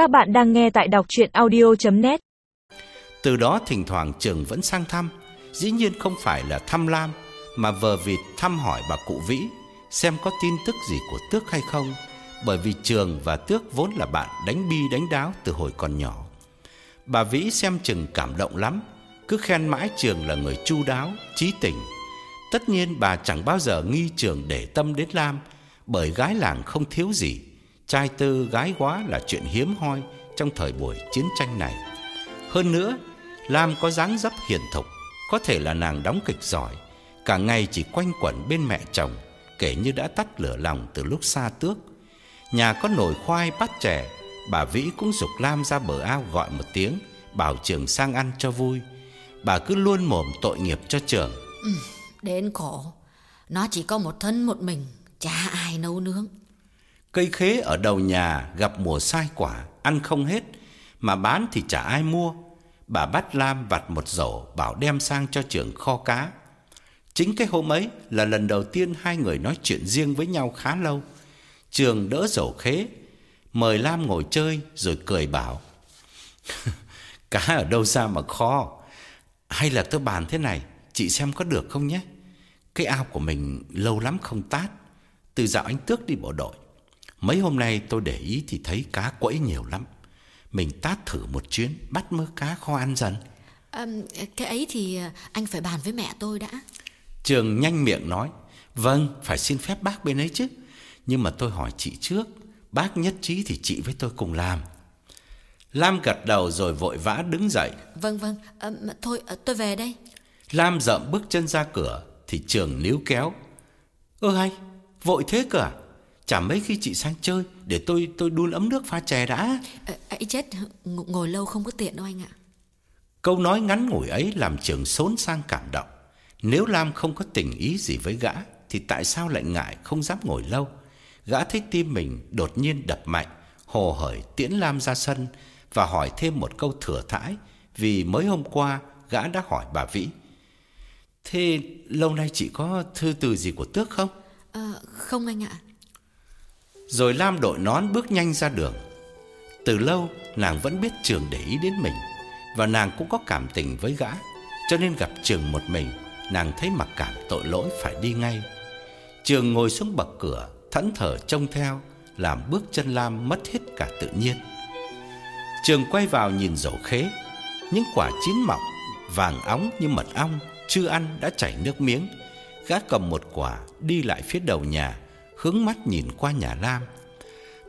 Các bạn đang nghe tại đọc chuyện audio.net Từ đó thỉnh thoảng trường vẫn sang thăm Dĩ nhiên không phải là thăm Lam Mà vờ vịt thăm hỏi bà cụ Vĩ Xem có tin tức gì của Tước hay không Bởi vì trường và Tước vốn là bạn đánh bi đánh đáo từ hồi còn nhỏ. Bà Vĩ xem chừng cảm động lắm Cứ khen mãi trường là người chu đáo, trí tình. Tất nhiên bà chẳng bao giờ nghi trường để tâm đến Lam Bởi gái làng không thiếu gì. Trai tư gái quá là chuyện hiếm hoi Trong thời buổi chiến tranh này. Hơn nữa Lam có dáng dấp hiền thục Có thể là nàng đóng kịch giỏi. Cả ngày chỉ quanh quẩn bên mẹ chồng Kể như đã tắt lửa lòng từ lúc xa tước. Nhà có nồi khoai bắt chè Bà Vĩ cũng dục Lam ra bờ ao gọi một tiếng Bảo trường sang ăn cho vui. Bà cứ luôn mồm tội nghiệp cho trường. Ừ, đến khổ. Nó chỉ có một thân một mình Chả ai nấu nướng. Cây khế ở đầu nhà gặp mùa sai quả, Ăn không hết, Mà bán thì chả ai mua. Bà bắt Lam vặt một rổ, Bảo đem sang cho trưởng kho cá. Chính cái hôm ấy là lần đầu tiên Hai người nói chuyện riêng với nhau khá lâu. Trường đỡ rổ khế, Mời Lam ngồi chơi Rồi cười bảo, Cá ở đâu ra mà kho? Hay là tôi bàn thế này, Chị xem có được không nhé? Cái ao của mình lâu lắm không tát. Từ dạo anh Tước đi bộ đội. Mấy hôm nay tôi để ý thì thấy cá quẫy nhiều lắm. Mình tát thử một chuyến Bắt mớ cá kho ăn dần. À, Cái ấy thì anh phải bàn với mẹ tôi đã. Trường nhanh miệng nói Vâng phải xin phép bác bên ấy chứ. Nhưng mà tôi hỏi chị trước Bác nhất trí thì chị với tôi cùng làm. Lam gật đầu rồi vội vã đứng dậy. Vâng vâng à, Thôi à, tôi về đây. Lam dậm bước chân ra cửa Thì trường níu kéo. Ơ hay vội thế cơ à Chả mấy khi chị sang chơi Để tôi tôi đun ấm nước pha chè đã. À, ấy chết ngồi lâu không có tiện đâu anh ạ. Câu nói ngắn ngủi ấy làm trường xốn sang cảm động. Nếu Lam không có tình ý gì với gã Thì tại sao lại ngại không dám ngồi lâu? Gã thấy tim mình đột nhiên đập mạnh Hồ hởi tiễn Lam ra sân Và hỏi thêm một câu thừa thãi Vì mới hôm qua gã đã hỏi bà Vĩ. Thế lâu nay chị có thư từ gì của Tước không? à, Không anh ạ rồi Lam đội nón bước nhanh ra đường. Từ lâu, nàng vẫn biết Trường để ý đến mình, Và nàng cũng có cảm tình với gã, Cho nên gặp Trường một mình, Nàng thấy mặc cảm tội lỗi phải đi ngay. Trường ngồi xuống bậc cửa, Thẫn thờ trông theo, Làm bước chân Lam mất hết cả tự nhiên. Trường quay vào nhìn dầu khế, Những quả chín mọng, Vàng óng như mật ong, Chưa ăn đã chảy nước miếng. Gã cầm một quả, đi lại phía đầu nhà Hướng mắt nhìn qua nhà Lam.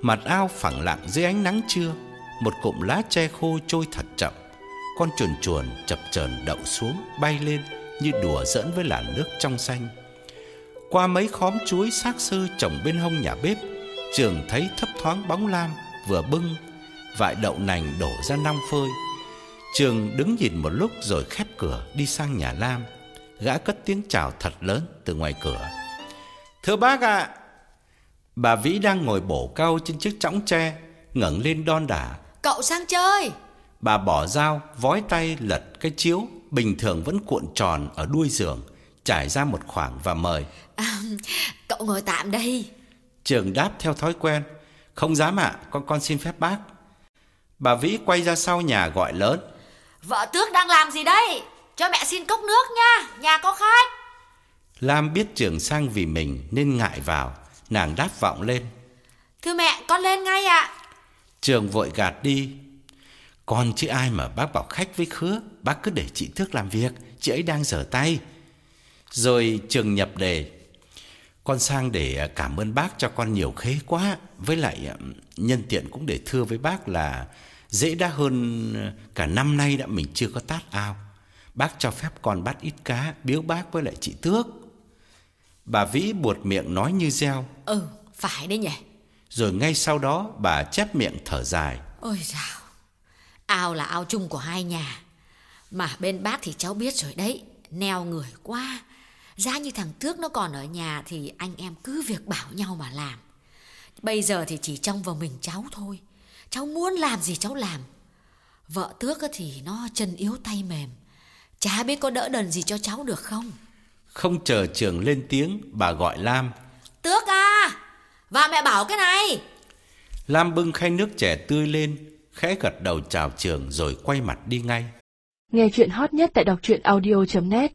Mặt ao phẳng lặng dưới ánh nắng trưa, Một cụm lá tre khô trôi thật chậm. Con chuồn chuồn chập chờn đậu xuống, Bay lên như đùa giỡn với làn nước trong xanh. Qua mấy khóm chuối xác sơ trồng bên hông nhà bếp, Trường thấy thấp thoáng bóng Lam Vừa bưng Vại đậu nành đổ ra năm phơi. Trường đứng nhìn một lúc rồi khép cửa đi sang nhà Lam, Gã cất tiếng chào thật lớn từ ngoài cửa. Thưa bác ạ Bà Vĩ đang ngồi bổ cau trên chiếc chõng tre ngẩng lên đon đả. Cậu sang chơi. Bà bỏ dao Vói tay lật cái chiếu Bình thường vẫn cuộn tròn ở đuôi giường Trải ra một khoảng và mời. À, Cậu ngồi tạm đây. Trường đáp theo thói quen. Không dám ạ Con con xin phép bác. Bà Vĩ quay ra sau nhà gọi lớn. Vợ tước đang làm gì đây? Cho mẹ xin cốc nước nha Nhà có khách. Lam biết trường sang vì mình Nên ngại vào Nàng đáp vọng lên. Thưa mẹ con lên ngay ạ. Trường vội gạt đi. Con chứ ai mà bác bảo khách với khứa Bác cứ để chị Thước làm việc Chị ấy đang dở tay. Rồi trường nhập đề. Con sang để cảm ơn bác cho con nhiều khế quá. Với lại nhân tiện cũng để thưa với bác là Dễ đã hơn cả năm nay đã mình chưa có tát ao. Bác cho phép con bắt ít cá Biếu bác với lại chị Tước Bà Vĩ buột miệng nói như reo Ừ phải đấy nhỉ. Rồi ngay sau đó bà chép miệng thở dài. Ôi dào Ao là ao chung của hai nhà. Mà bên bác thì cháu biết rồi đấy Neo người quá. Giá như thằng Tước nó còn ở nhà Thì anh em cứ việc bảo nhau mà làm. Bây giờ thì chỉ trông vào mình cháu thôi. Cháu muốn làm gì cháu làm. Vợ Tước thì nó chân yếu tay mềm. Chả biết có đỡ đần gì cho cháu được không Không chờ trường lên tiếng Bà gọi Lam. Tước à Và mẹ bảo cái này. Lam bưng khay nước trẻ tươi lên khẽ gật đầu chào Trường rồi quay mặt đi ngay. Nghe chuyện hot nhất tại đọc truyện audio.net